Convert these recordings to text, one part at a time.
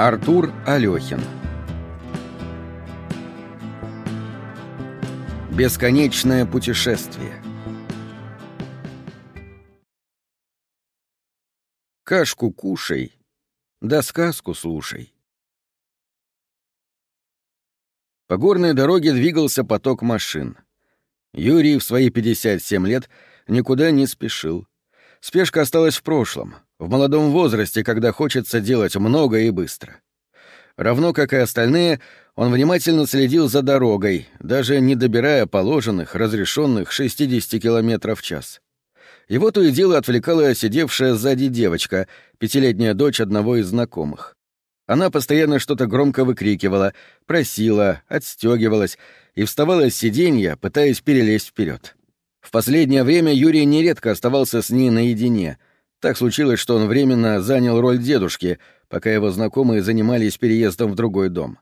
Артур Алёхин Бесконечное путешествие Кашку кушай, да сказку слушай. По горной дороге двигался поток машин. Юрий в свои 57 лет никуда не спешил. Спешка осталась в прошлом, в молодом возрасте, когда хочется делать много и быстро. Равно как и остальные, он внимательно следил за дорогой, даже не добирая положенных, разрешенных 60 км в час. Его то и дело отвлекала сидевшая сзади девочка, пятилетняя дочь одного из знакомых. Она постоянно что-то громко выкрикивала, просила, отстегивалась и вставала с сиденья, пытаясь перелезть вперед. В последнее время Юрий нередко оставался с ней наедине. Так случилось, что он временно занял роль дедушки, пока его знакомые занимались переездом в другой дом.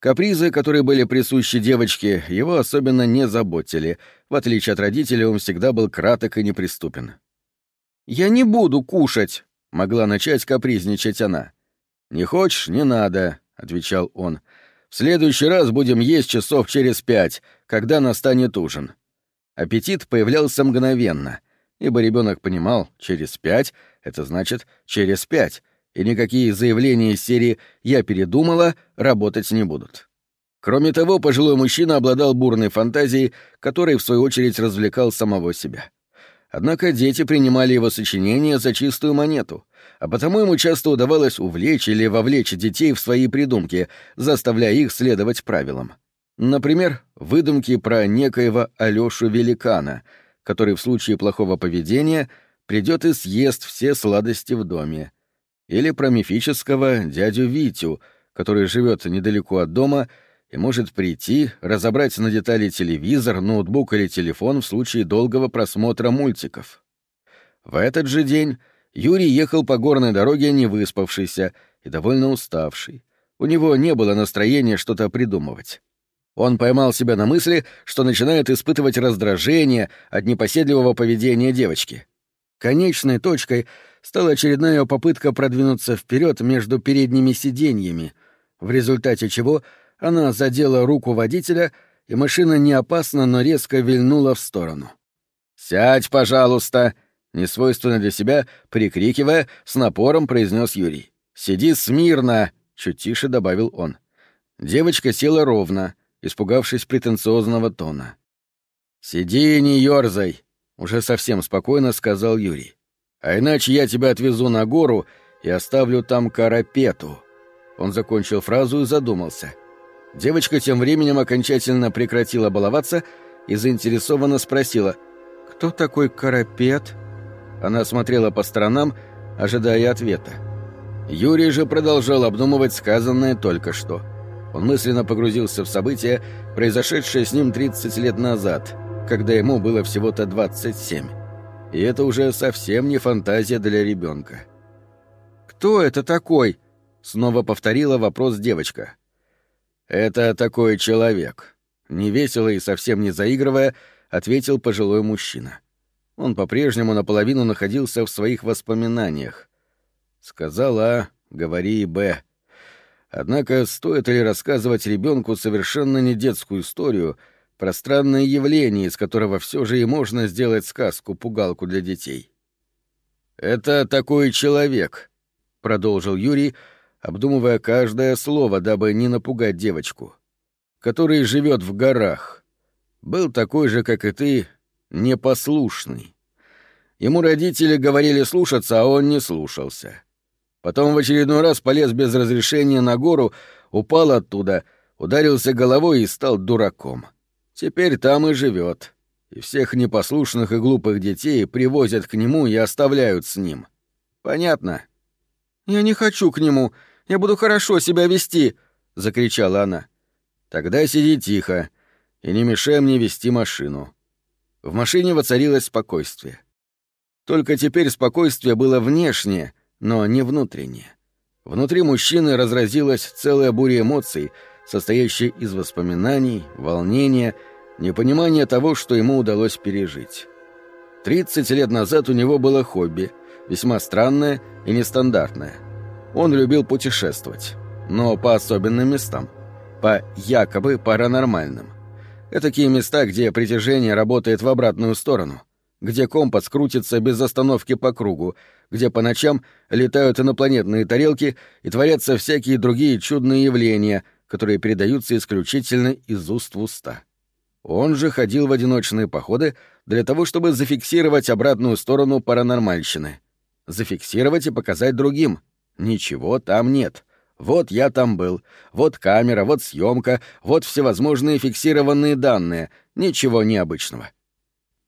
Капризы, которые были присущи девочке, его особенно не заботили. В отличие от родителей, он всегда был краток и неприступен. «Я не буду кушать», — могла начать капризничать она. «Не хочешь — не надо», — отвечал он. «В следующий раз будем есть часов через пять, когда настанет ужин». Аппетит появлялся мгновенно, ибо ребенок понимал, через пять — это значит через пять, и никакие заявления из серии «я передумала» работать не будут. Кроме того, пожилой мужчина обладал бурной фантазией, которой, в свою очередь, развлекал самого себя. Однако дети принимали его сочинения за чистую монету, а потому ему часто удавалось увлечь или вовлечь детей в свои придумки, заставляя их следовать правилам. Например, выдумки про некоего Алёшу Великана, который в случае плохого поведения придет и съест все сладости в доме. Или про мифического дядю Витю, который живет недалеко от дома и может прийти, разобрать на детали телевизор, ноутбук или телефон в случае долгого просмотра мультиков. В этот же день Юрий ехал по горной дороге не выспавшийся и довольно уставший. У него не было настроения что-то придумывать. Он поймал себя на мысли, что начинает испытывать раздражение от непоседливого поведения девочки. Конечной точкой стала очередная попытка продвинуться вперед между передними сиденьями, в результате чего она задела руку водителя, и машина не опасно, но резко вильнула в сторону. «Сядь, пожалуйста!» — несвойственно для себя, прикрикивая, с напором произнес Юрий. «Сиди смирно!» — чуть тише добавил он. Девочка села ровно — испугавшись претенциозного тона. «Сиди и не ёрзай», — уже совсем спокойно сказал Юрий. «А иначе я тебя отвезу на гору и оставлю там карапету». Он закончил фразу и задумался. Девочка тем временем окончательно прекратила баловаться и заинтересованно спросила «Кто такой карапет?» Она смотрела по сторонам, ожидая ответа. Юрий же продолжал обдумывать сказанное только что — он мысленно погрузился в события, произошедшие с ним 30 лет назад, когда ему было всего-то 27. И это уже совсем не фантазия для ребенка. «Кто это такой?» — снова повторила вопрос девочка. «Это такой человек», — невесело и совсем не заигрывая, ответил пожилой мужчина. Он по-прежнему наполовину находился в своих воспоминаниях. Сказал А, говори Б. Однако стоит ли рассказывать ребенку совершенно не детскую историю про странное явление, из которого все же и можно сделать сказку-пугалку для детей? «Это такой человек», — продолжил Юрий, обдумывая каждое слово, дабы не напугать девочку, «который живет в горах. Был такой же, как и ты, непослушный. Ему родители говорили слушаться, а он не слушался. Потом в очередной раз полез без разрешения на гору, упал оттуда, ударился головой и стал дураком. Теперь там и живет. И всех непослушных и глупых детей привозят к нему и оставляют с ним. Понятно? «Я не хочу к нему. Я буду хорошо себя вести», — закричала она. «Тогда сиди тихо и не мешай мне вести машину». В машине воцарилось спокойствие. Только теперь спокойствие было внешнее — но не внутреннее. Внутри мужчины разразилась целая буря эмоций, состоящая из воспоминаний, волнения, непонимания того, что ему удалось пережить. 30 лет назад у него было хобби, весьма странное и нестандартное. Он любил путешествовать, но по особенным местам, по якобы паранормальным. Это такие места, где притяжение работает в обратную сторону, где компас крутится без остановки по кругу, где по ночам летают инопланетные тарелки и творятся всякие другие чудные явления, которые передаются исключительно из уст в уста. Он же ходил в одиночные походы для того, чтобы зафиксировать обратную сторону паранормальщины. Зафиксировать и показать другим. Ничего там нет. Вот я там был. Вот камера, вот съемка, вот всевозможные фиксированные данные. Ничего необычного.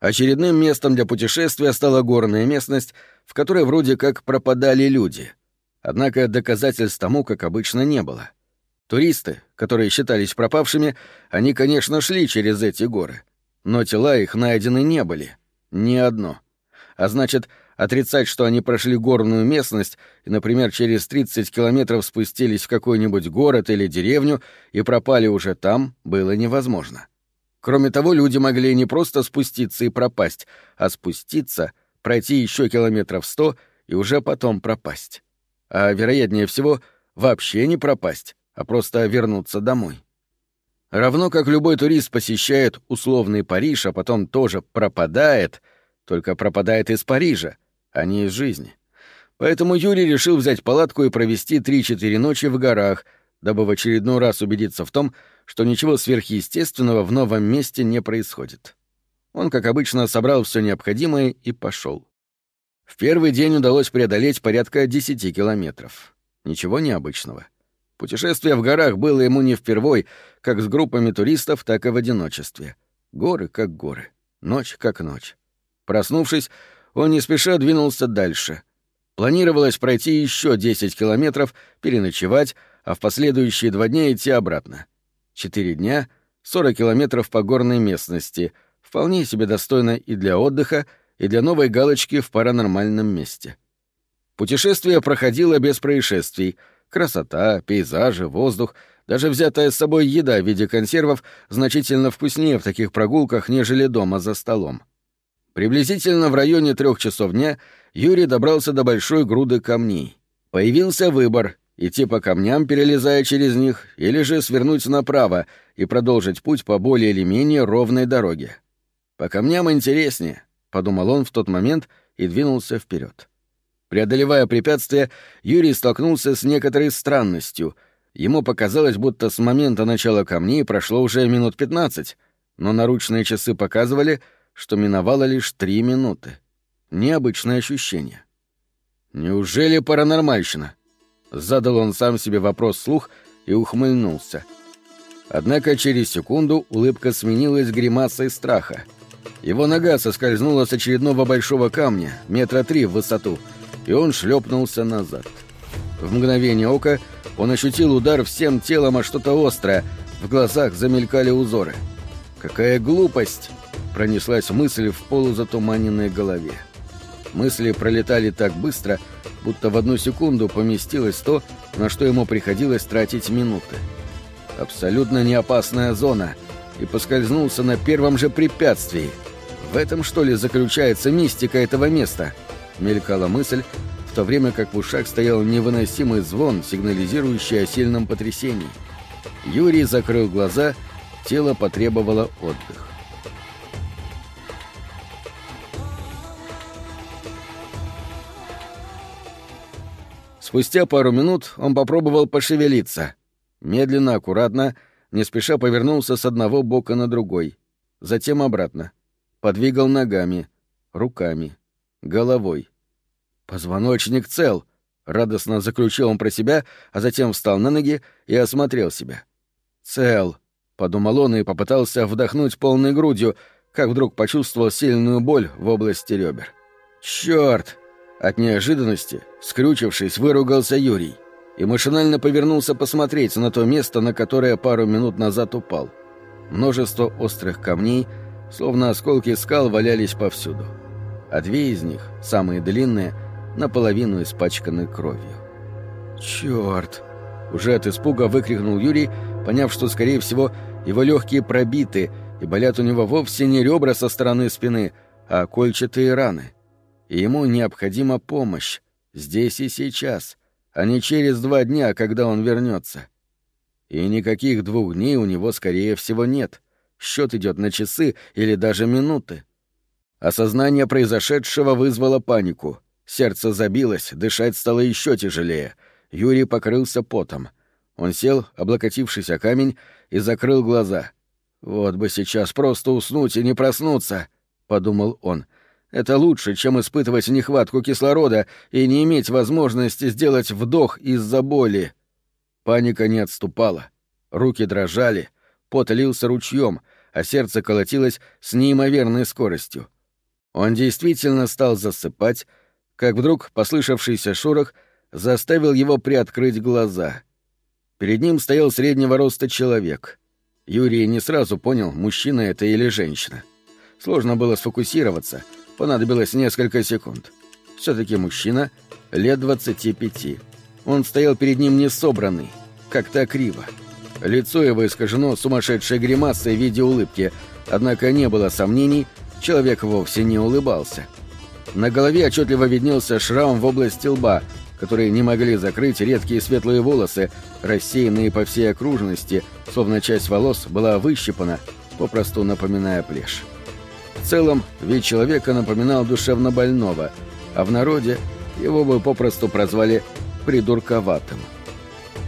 Очередным местом для путешествия стала горная местность, в которой вроде как пропадали люди. Однако доказательств тому, как обычно, не было. Туристы, которые считались пропавшими, они, конечно, шли через эти горы. Но тела их найдены не были. Ни одно. А значит, отрицать, что они прошли горную местность и, например, через 30 километров спустились в какой-нибудь город или деревню и пропали уже там, было невозможно. Кроме того, люди могли не просто спуститься и пропасть, а спуститься, пройти еще километров сто и уже потом пропасть. А вероятнее всего, вообще не пропасть а просто вернуться домой. Равно как любой турист посещает условный Париж, а потом тоже пропадает, только пропадает из Парижа, а не из жизни. Поэтому Юрий решил взять палатку и провести 3-4 ночи в горах, дабы в очередной раз убедиться в том, что ничего сверхъестественного в новом месте не происходит. Он, как обычно, собрал все необходимое и пошел. В первый день удалось преодолеть порядка 10 километров. Ничего необычного. Путешествие в горах было ему не впервой, как с группами туристов, так и в одиночестве. Горы как горы, ночь как ночь. Проснувшись, он не спеша двинулся дальше. Планировалось пройти еще 10 километров, переночевать, а в последующие два дня идти обратно. Четыре дня, 40 километров по горной местности, вполне себе достойно и для отдыха, и для новой галочки в паранормальном месте. Путешествие проходило без происшествий — Красота, пейзажи, воздух, даже взятая с собой еда в виде консервов значительно вкуснее в таких прогулках, нежели дома за столом. Приблизительно в районе трех часов дня Юрий добрался до большой груды камней. Появился выбор — идти по камням, перелезая через них, или же свернуть направо и продолжить путь по более или менее ровной дороге. «По камням интереснее», — подумал он в тот момент и двинулся вперед. Преодолевая препятствия, Юрий столкнулся с некоторой странностью. Ему показалось, будто с момента начала камней прошло уже минут пятнадцать, но наручные часы показывали, что миновало лишь три минуты. Необычное ощущение. «Неужели паранормальщина?» Задал он сам себе вопрос вслух и ухмыльнулся. Однако через секунду улыбка сменилась гримасой страха. Его нога соскользнула с очередного большого камня, метра три в высоту — и он шлепнулся назад. В мгновение ока он ощутил удар всем телом о что-то острое, в глазах замелькали узоры. «Какая глупость!» — пронеслась мысль в полузатуманенной голове. Мысли пролетали так быстро, будто в одну секунду поместилось то, на что ему приходилось тратить минуты. Абсолютно неопасная зона, и поскользнулся на первом же препятствии. В этом, что ли, заключается мистика этого места —— мелькала мысль, в то время как в ушах стоял невыносимый звон, сигнализирующий о сильном потрясении. Юрий закрыл глаза, тело потребовало отдых. Спустя пару минут он попробовал пошевелиться. Медленно, аккуратно, не спеша повернулся с одного бока на другой. Затем обратно. Подвигал ногами, руками головой. «Позвоночник цел», — радостно заключил он про себя, а затем встал на ноги и осмотрел себя. «Цел», — подумал он и попытался вдохнуть полной грудью, как вдруг почувствовал сильную боль в области ребер. «Чёрт!» От неожиданности, скрючившись, выругался Юрий и машинально повернулся посмотреть на то место, на которое пару минут назад упал. Множество острых камней, словно осколки скал, валялись повсюду а две из них, самые длинные, наполовину испачканы кровью. «Чёрт!» — уже от испуга выкрикнул Юрий, поняв, что, скорее всего, его легкие пробиты, и болят у него вовсе не ребра со стороны спины, а кольчатые раны. И ему необходима помощь, здесь и сейчас, а не через два дня, когда он вернется. И никаких двух дней у него, скорее всего, нет. Счет идет на часы или даже минуты. Осознание произошедшего вызвало панику. Сердце забилось, дышать стало еще тяжелее. Юрий покрылся потом. Он сел, облокотившись о камень, и закрыл глаза. «Вот бы сейчас просто уснуть и не проснуться», — подумал он. «Это лучше, чем испытывать нехватку кислорода и не иметь возможности сделать вдох из-за боли». Паника не отступала. Руки дрожали, пот лился ручьем, а сердце колотилось с неимоверной скоростью. Он действительно стал засыпать, как вдруг послышавшийся шорох заставил его приоткрыть глаза. Перед ним стоял среднего роста человек. Юрий не сразу понял, мужчина это или женщина. Сложно было сфокусироваться, понадобилось несколько секунд. все таки мужчина лет 25. Он стоял перед ним несобранный, как-то криво. Лицо его искажено сумасшедшей гримасой в виде улыбки, однако не было сомнений, человек вовсе не улыбался. На голове отчетливо виднелся шрам в области лба, которые не могли закрыть редкие светлые волосы, рассеянные по всей окружности, словно часть волос была выщипана, попросту напоминая плешь. В целом, вид человека напоминал душевно больного, а в народе его бы попросту прозвали «придурковатым».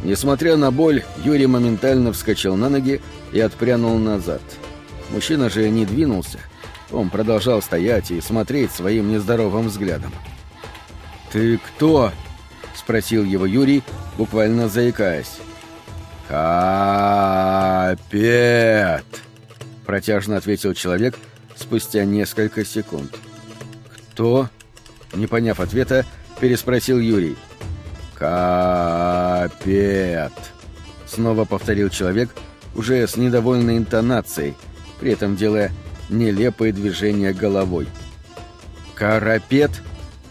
Несмотря на боль, Юрий моментально вскочил на ноги и отпрянул назад. Мужчина же не двинулся — он продолжал стоять и смотреть своим нездоровым взглядом. «Ты кто?» — спросил его Юрий, буквально заикаясь. «Капет!» — протяжно ответил человек спустя несколько секунд. «Кто?» — не поняв ответа, переспросил Юрий. «Капет!» — снова повторил человек, уже с недовольной интонацией, при этом делая нелепые движения головой. «Карапет?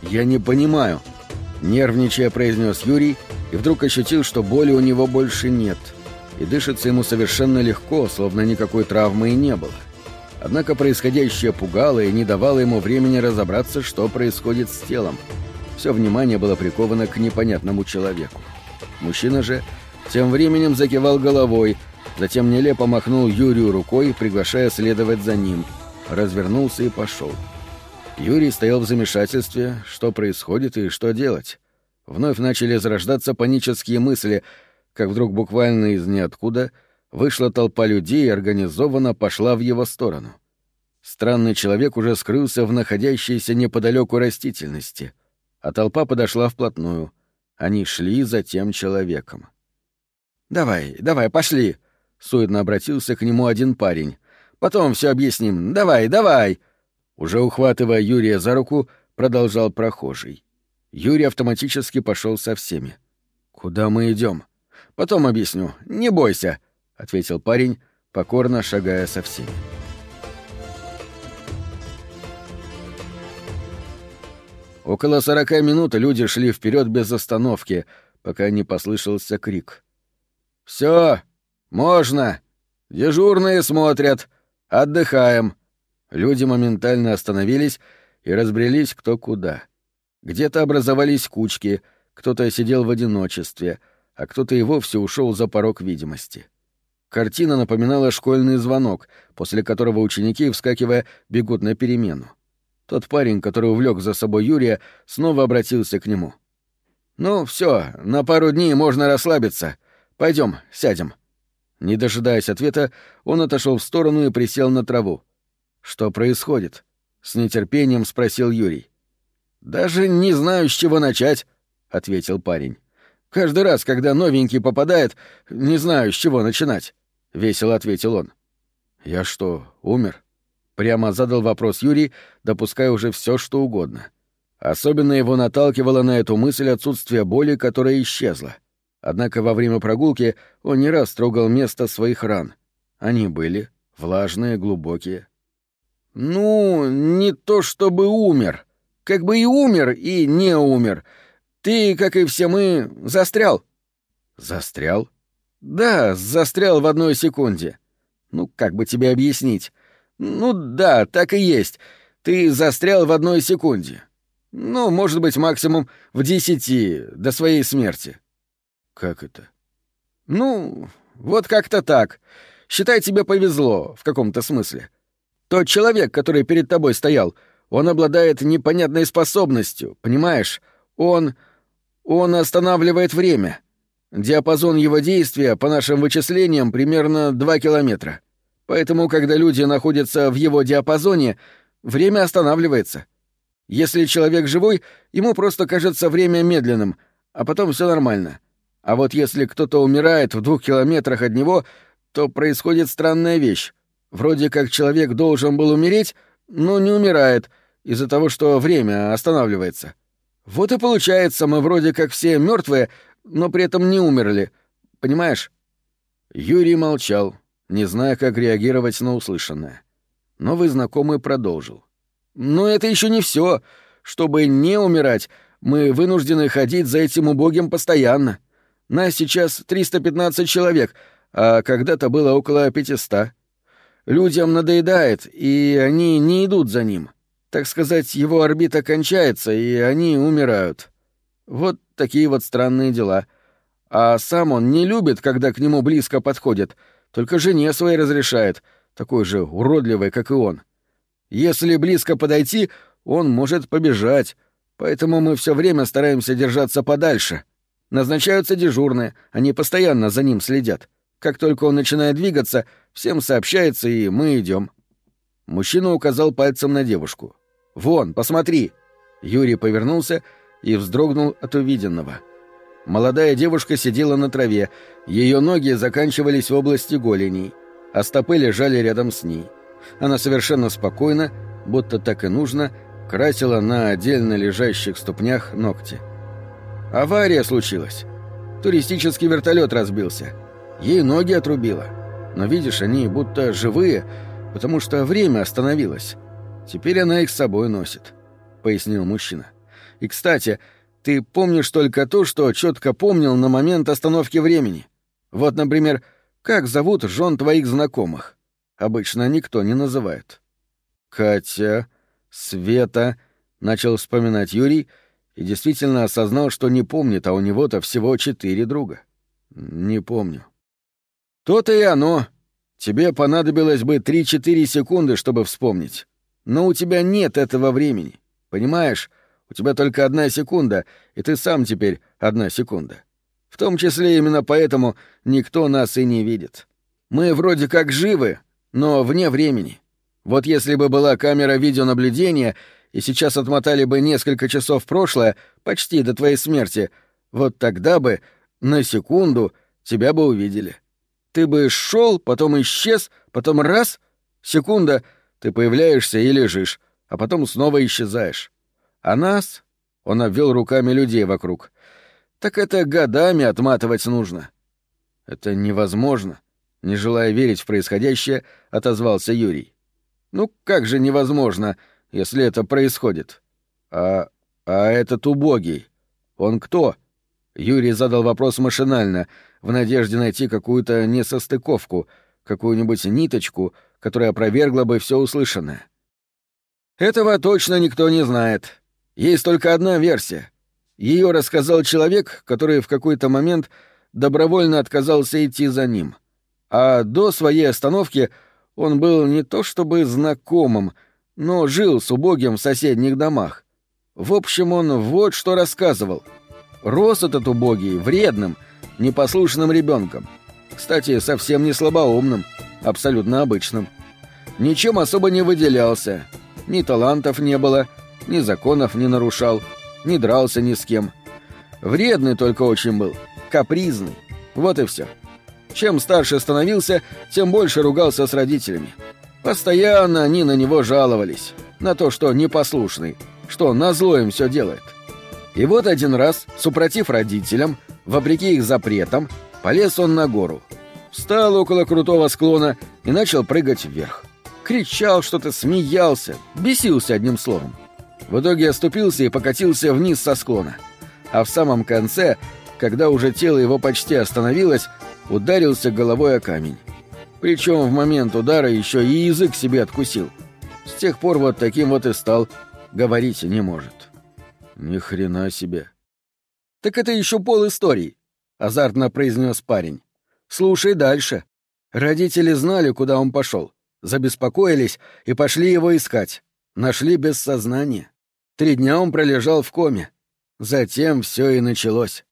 Я не понимаю», — нервничая произнес Юрий и вдруг ощутил, что боли у него больше нет, и дышится ему совершенно легко, словно никакой травмы и не было. Однако происходящее пугало и не давало ему времени разобраться, что происходит с телом. Все внимание было приковано к непонятному человеку. Мужчина же тем временем закивал головой, Затем нелепо махнул Юрию рукой, приглашая следовать за ним. Развернулся и пошел. Юрий стоял в замешательстве, что происходит и что делать. Вновь начали зарождаться панические мысли, как вдруг буквально из ниоткуда вышла толпа людей и организованно пошла в его сторону. Странный человек уже скрылся в находящейся неподалеку растительности, а толпа подошла вплотную. Они шли за тем человеком. «Давай, давай, пошли!» Суетно обратился к нему один парень. «Потом все объясним. Давай, давай!» Уже ухватывая Юрия за руку, продолжал прохожий. Юрий автоматически пошел со всеми. «Куда мы идем? «Потом объясню. Не бойся», — ответил парень, покорно шагая со всеми. Около сорока минут люди шли вперед без остановки, пока не послышался крик. «Все, «Можно! Дежурные смотрят! Отдыхаем!» Люди моментально остановились и разбрелись кто куда. Где-то образовались кучки, кто-то сидел в одиночестве, а кто-то и вовсе ушел за порог видимости. Картина напоминала школьный звонок, после которого ученики, вскакивая, бегут на перемену. Тот парень, который увлек за собой Юрия, снова обратился к нему. «Ну, все, на пару дней можно расслабиться. Пойдем, сядем». Не дожидаясь ответа, он отошел в сторону и присел на траву. «Что происходит?» — с нетерпением спросил Юрий. «Даже не знаю, с чего начать», — ответил парень. «Каждый раз, когда новенький попадает, не знаю, с чего начинать», — весело ответил он. «Я что, умер?» — прямо задал вопрос Юрий, допуская уже все, что угодно. Особенно его наталкивало на эту мысль отсутствие боли, которая исчезла. Однако во время прогулки он не раз трогал место своих ран. Они были влажные, глубокие. «Ну, не то чтобы умер. Как бы и умер, и не умер. Ты, как и все мы, застрял». «Застрял?» «Да, застрял в одной секунде. Ну, как бы тебе объяснить? Ну да, так и есть. Ты застрял в одной секунде. Ну, может быть, максимум в десяти до своей смерти. Как это? Ну, вот как-то так. Считай, тебе повезло, в каком-то смысле. Тот человек, который перед тобой стоял, он обладает непонятной способностью, понимаешь? Он... он останавливает время. Диапазон его действия, по нашим вычислениям, примерно 2 километра. Поэтому, когда люди находятся в его диапазоне, время останавливается. Если человек живой, ему просто кажется время медленным, а потом все нормально. А вот если кто-то умирает в двух километрах от него, то происходит странная вещь. Вроде как человек должен был умереть, но не умирает из-за того, что время останавливается. Вот и получается, мы вроде как все мертвые, но при этом не умерли. Понимаешь? Юрий молчал, не зная, как реагировать на услышанное. Новый знакомый продолжил. Но это еще не все. Чтобы не умирать, мы вынуждены ходить за этим убогим постоянно. Нас сейчас 315 человек, а когда-то было около 500. Людям надоедает, и они не идут за ним. Так сказать, его орбита кончается, и они умирают. Вот такие вот странные дела. А сам он не любит, когда к нему близко подходят, только жене своей разрешает, такой же уродливой, как и он. Если близко подойти, он может побежать, поэтому мы все время стараемся держаться подальше. Назначаются дежурные, они постоянно за ним следят. Как только он начинает двигаться, всем сообщается, и мы идем. Мужчина указал пальцем на девушку. «Вон, посмотри!» Юрий повернулся и вздрогнул от увиденного. Молодая девушка сидела на траве, ее ноги заканчивались в области голеней, а стопы лежали рядом с ней. Она совершенно спокойно, будто так и нужно, красила на отдельно лежащих ступнях ногти. Авария случилась. Туристический вертолет разбился. Ей ноги отрубило. Но видишь, они будто живые, потому что время остановилось. Теперь она их с собой носит», — пояснил мужчина. «И, кстати, ты помнишь только то, что четко помнил на момент остановки времени. Вот, например, как зовут жен твоих знакомых? Обычно никто не называет». «Катя, Света», — начал вспоминать Юрий, и действительно осознал, что не помнит, а у него-то всего четыре друга. «Не помню». «То-то и оно. Тебе понадобилось бы три-четыре секунды, чтобы вспомнить. Но у тебя нет этого времени. Понимаешь? У тебя только одна секунда, и ты сам теперь одна секунда. В том числе именно поэтому никто нас и не видит. Мы вроде как живы, но вне времени. Вот если бы была камера видеонаблюдения, и сейчас отмотали бы несколько часов прошлое, почти до твоей смерти, вот тогда бы, на секунду, тебя бы увидели. Ты бы шел, потом исчез, потом раз — секунда — ты появляешься и лежишь, а потом снова исчезаешь. А нас, он обвел руками людей вокруг, так это годами отматывать нужно. Это невозможно, не желая верить в происходящее, отозвался Юрий. Ну как же невозможно, если это происходит? А а этот убогий, он кто? Юрий задал вопрос машинально, в надежде найти какую-то несостыковку, какую-нибудь ниточку, которая опровергла бы все услышанное. Этого точно никто не знает. Есть только одна версия. Ее рассказал человек, который в какой-то момент добровольно отказался идти за ним. А до своей остановки он был не то чтобы знакомым, но жил с убогим в соседних домах. В общем, он вот что рассказывал. Рос этот убогий вредным, непослушным ребенком. Кстати, совсем не слабоумным, абсолютно обычным ничем особо не выделялся. Ни талантов не было, ни законов не нарушал, не дрался ни с кем. Вредный только очень был, капризный. Вот и все. Чем старше становился, тем больше ругался с родителями. Постоянно они на него жаловались, на то, что непослушный, что назло им все делает. И вот один раз, супротив родителям, вопреки их запретам, полез он на гору. Встал около крутого склона и начал прыгать вверх кричал что-то, смеялся, бесился одним словом. В итоге оступился и покатился вниз со склона. А в самом конце, когда уже тело его почти остановилось, ударился головой о камень. Причем в момент удара еще и язык себе откусил. С тех пор вот таким вот и стал, говорить не может. Ни хрена себе. Так это еще пол истории, азартно произнес парень. Слушай дальше. Родители знали, куда он пошел, забеспокоились и пошли его искать. Нашли без сознания. Три дня он пролежал в коме. Затем все и началось.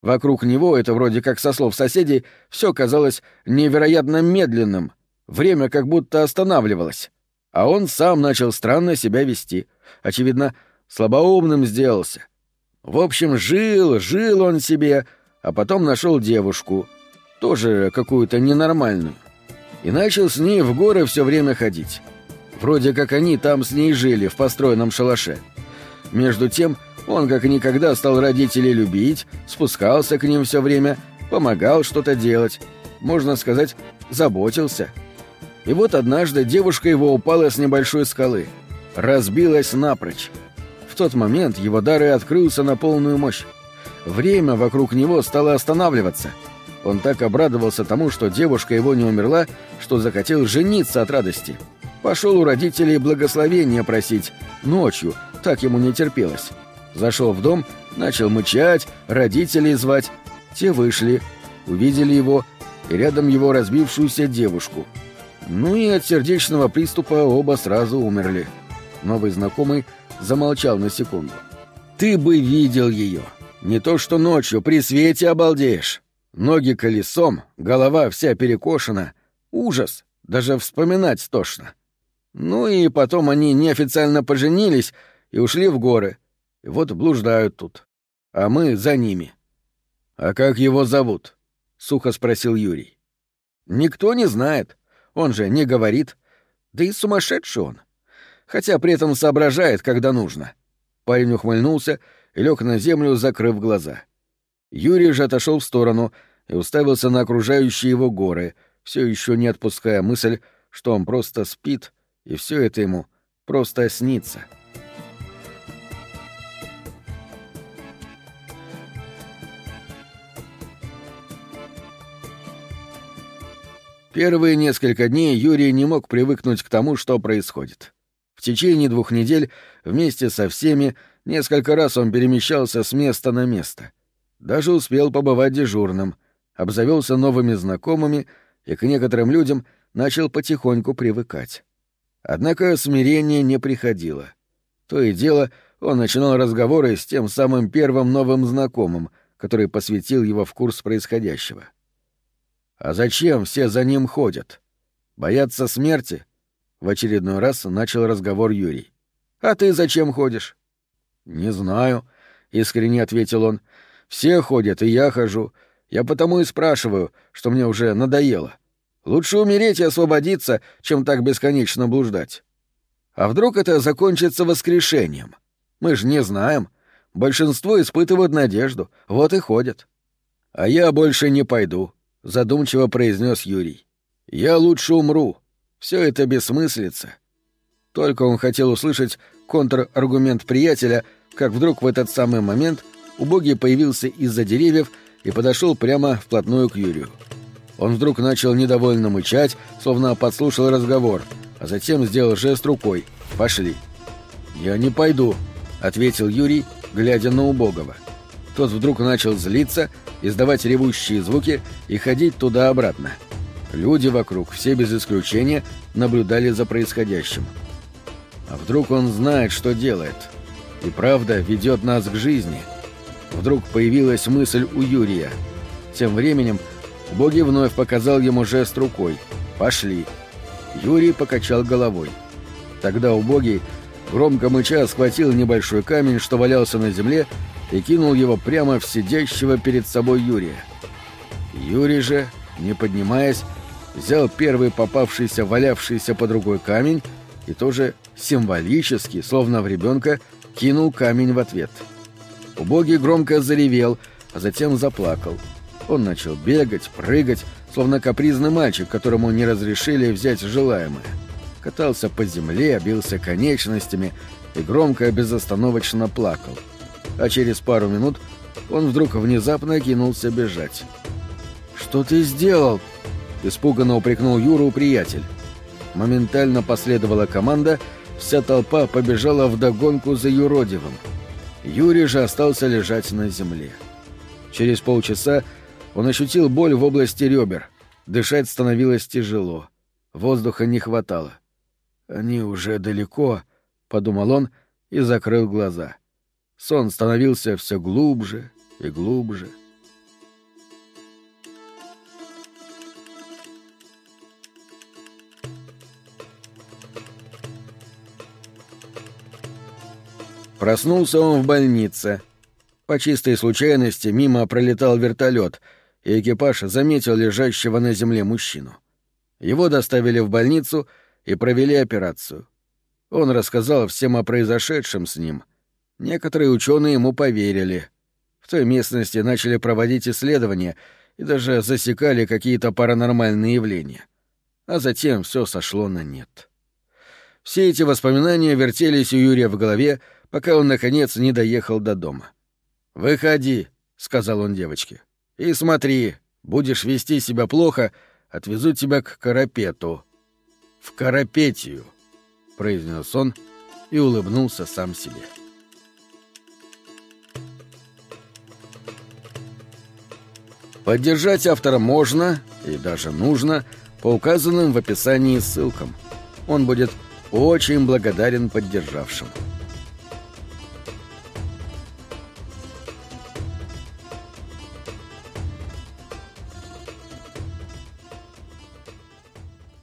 Вокруг него, это вроде как со слов соседей, все казалось невероятно медленным. Время как будто останавливалось. А он сам начал странно себя вести. Очевидно, слабоумным сделался. В общем, жил, жил он себе, а потом нашел девушку, тоже какую-то ненормальную, и начал с ней в горы все время ходить. Вроде как они там с ней жили в построенном шалаше. Между тем, он как никогда стал родителей любить, спускался к ним все время, помогал что-то делать, можно сказать, заботился. И вот однажды девушка его упала с небольшой скалы, разбилась напрочь тот момент его дар и открылся на полную мощь. Время вокруг него стало останавливаться. Он так обрадовался тому, что девушка его не умерла, что захотел жениться от радости. Пошел у родителей благословения просить. Ночью, так ему не терпелось. Зашел в дом, начал мычать, родителей звать. Те вышли, увидели его и рядом его разбившуюся девушку. Ну и от сердечного приступа оба сразу умерли. Новый знакомый замолчал на секунду. «Ты бы видел ее! Не то что ночью, при свете обалдеешь! Ноги колесом, голова вся перекошена. Ужас! Даже вспоминать тошно!» Ну и потом они неофициально поженились и ушли в горы. И вот блуждают тут. А мы за ними. «А как его зовут?» — сухо спросил Юрий. «Никто не знает. Он же не говорит. Да и сумасшедший он хотя при этом соображает, когда нужно. Парень ухмыльнулся и лег на землю, закрыв глаза. Юрий же отошел в сторону и уставился на окружающие его горы, все еще не отпуская мысль, что он просто спит, и все это ему просто снится. Первые несколько дней Юрий не мог привыкнуть к тому, что происходит. В течение двух недель вместе со всеми несколько раз он перемещался с места на место. Даже успел побывать дежурным, обзавелся новыми знакомыми и к некоторым людям начал потихоньку привыкать. Однако смирение не приходило. То и дело он начинал разговоры с тем самым первым новым знакомым, который посвятил его в курс происходящего. А зачем все за ним ходят? Боятся смерти? В очередной раз начал разговор Юрий. «А ты зачем ходишь?» «Не знаю», — искренне ответил он. «Все ходят, и я хожу. Я потому и спрашиваю, что мне уже надоело. Лучше умереть и освободиться, чем так бесконечно блуждать. А вдруг это закончится воскрешением? Мы же не знаем. Большинство испытывают надежду, вот и ходят». «А я больше не пойду», — задумчиво произнес Юрий. «Я лучше умру, все это бессмыслица. Только он хотел услышать контраргумент приятеля, как вдруг в этот самый момент убогий появился из-за деревьев и подошел прямо вплотную к Юрию. Он вдруг начал недовольно мычать, словно подслушал разговор, а затем сделал жест рукой «Пошли». «Я не пойду», — ответил Юрий, глядя на убогого. Тот вдруг начал злиться, издавать ревущие звуки и ходить туда-обратно. — Люди вокруг, все без исключения, наблюдали за происходящим. А вдруг он знает, что делает? И правда ведет нас к жизни? Вдруг появилась мысль у Юрия. Тем временем Боги вновь показал ему жест рукой. «Пошли». Юрий покачал головой. Тогда убогий, громко мыча, схватил небольшой камень, что валялся на земле, и кинул его прямо в сидящего перед собой Юрия. Юрий же, не поднимаясь, взял первый попавшийся валявшийся по другой камень и тоже символически, словно в ребенка, кинул камень в ответ. Убогий громко заревел, а затем заплакал. Он начал бегать, прыгать, словно капризный мальчик, которому не разрешили взять желаемое. Катался по земле, бился конечностями и громко безостановочно плакал. А через пару минут он вдруг внезапно кинулся бежать. «Что ты сделал?» — испуганно упрекнул Юру приятель. Моментально последовала команда, вся толпа побежала вдогонку за юродивым. Юрий же остался лежать на земле. Через полчаса он ощутил боль в области ребер. Дышать становилось тяжело. Воздуха не хватало. «Они уже далеко», — подумал он и закрыл глаза. Сон становился все глубже и глубже. Проснулся он в больнице. По чистой случайности мимо пролетал вертолет, и экипаж заметил лежащего на земле мужчину. Его доставили в больницу и провели операцию. Он рассказал всем о произошедшем с ним. Некоторые ученые ему поверили. В той местности начали проводить исследования и даже засекали какие-то паранормальные явления. А затем все сошло на нет. Все эти воспоминания вертелись у Юрия в голове, пока он, наконец, не доехал до дома. «Выходи», — сказал он девочке. «И смотри, будешь вести себя плохо, отвезу тебя к Карапету». «В Карапетию», — произнес он и улыбнулся сам себе. Поддержать автора можно и даже нужно по указанным в описании ссылкам. Он будет очень благодарен поддержавшим.